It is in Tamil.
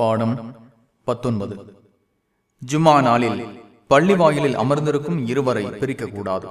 பாடம் பத்தொன்பது. ஜுமா நாளில் பள்ளி வாயிலில் அமர்ந்திருக்கும் இருவரை பிரிக்கக்கூடாது.